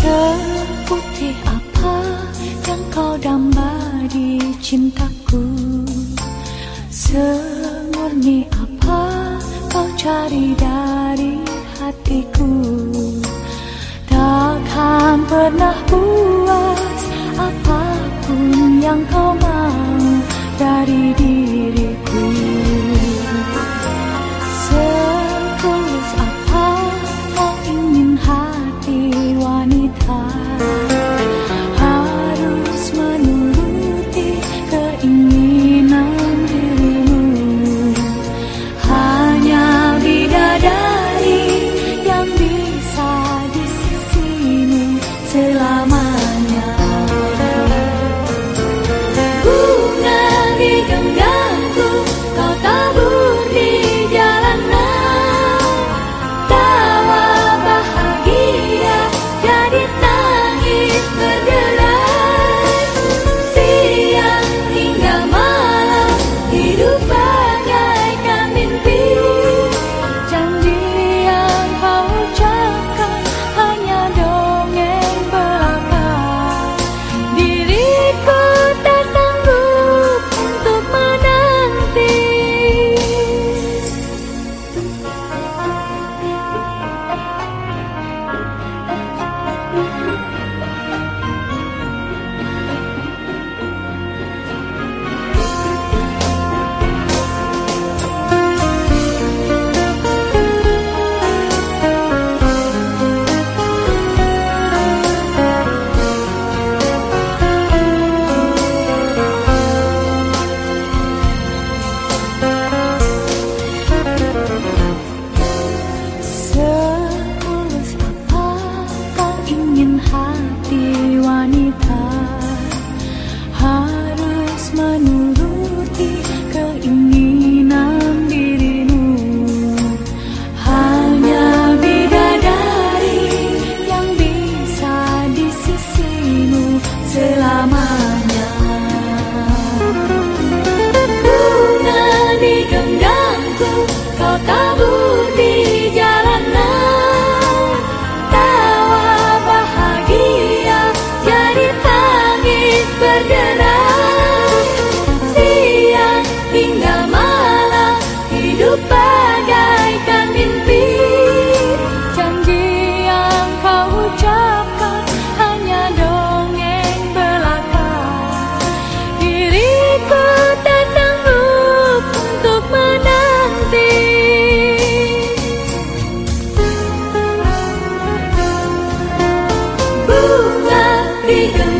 Seputih apa yang kau damba di cintaku? Semurni apa kau cari dari hatiku? Takkan pernah puas apa pun yang kau mau 一个。